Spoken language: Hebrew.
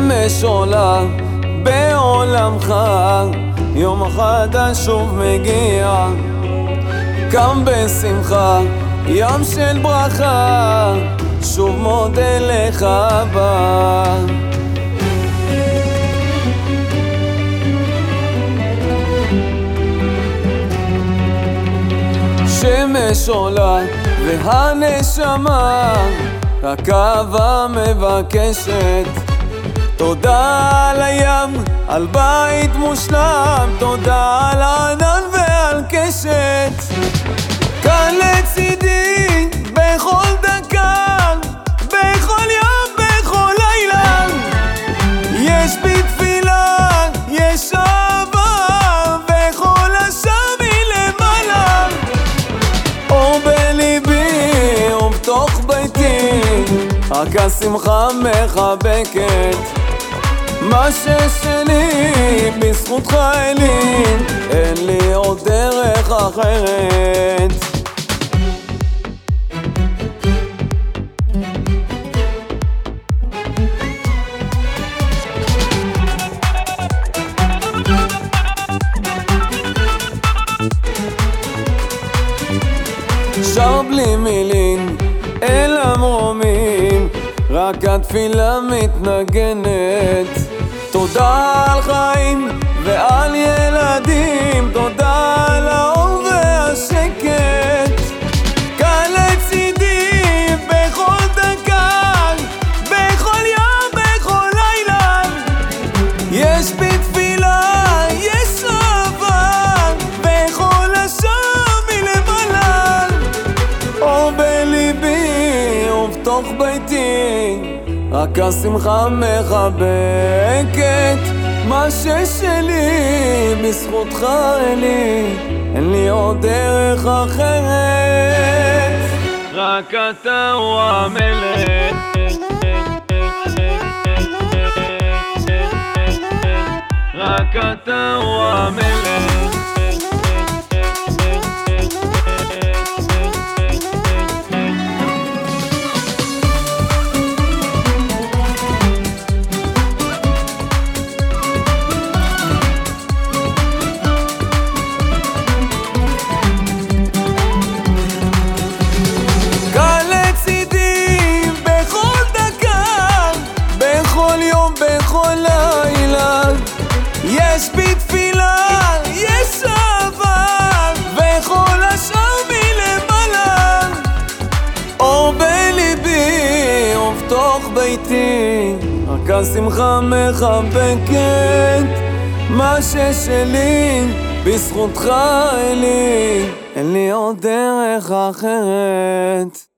שמש עולה בעולמך, יום חדש שוב מגיע, קם בשמחה, ים של ברכה, שוב מודה לך הבא. שמש עולה והנשמה רק אהבה מבקשת תודה על הים, על בית מושלם תודה על ענן ועל קשת. כאן לצידי בכל דקה בכל יום, בכל לילה. יש בי תפילה, יש אהבה וכל השאר מלמעלה אור בליבי ובתוך ביתי רק השמחה מחבקת מה ששלי בזכותך אלי אין לי עוד דרך אחרת. שר בלי מילים אל המרומים רק התפילה מתנגנת תודה על חיים ועל ילדים תודה על האור והשקט. כאן לצידי בכל דקה בכל יום, בכל לילה. יש בי תפילה, יש אהבה בכל השאר מלמעלה. אור בליבי ובתוך ביתי רק השמחה מחבקת. מה ששלי בזכותך אלי אין לי עוד דרך אחרת. רק אתה הוא המלך. רק אתה ביתי, רק השמחה מחבקת. מה ששלי בזכותך אלי, אין לי עוד דרך אחרת.